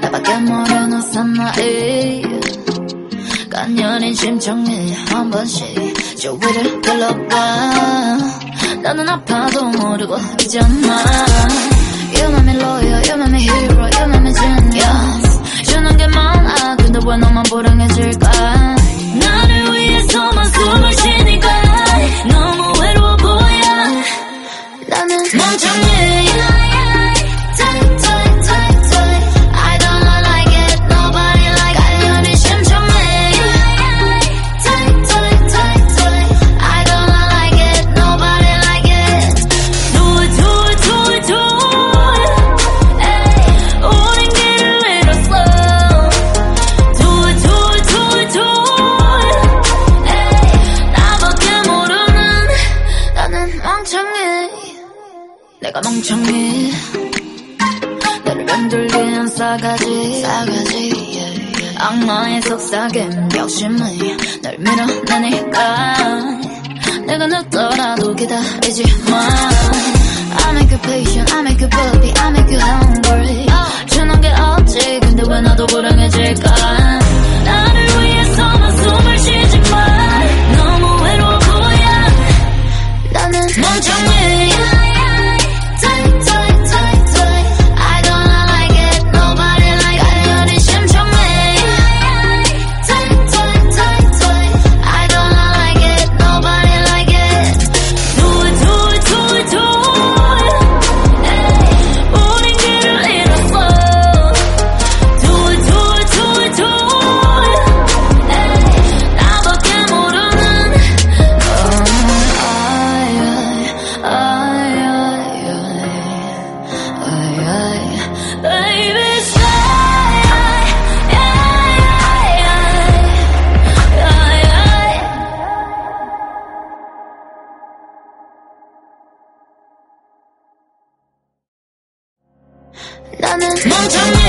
나밖에 모르는 사나이. 간연히 심정이 한 번씩 주위를 둘러봐. 나는 아파도 모르고 있잖아 내가 멍청해. 너를 만들게 한 싸가지. 싸가지 악마의 속삭임 욕심을 널 밀어내니까. 내가 늦더라도 기다리지 마. I make you patient, I make you baby, I make you hungry oh. 주는 게 없지 근데 왜 나도 불행해질까? 梦中你梦成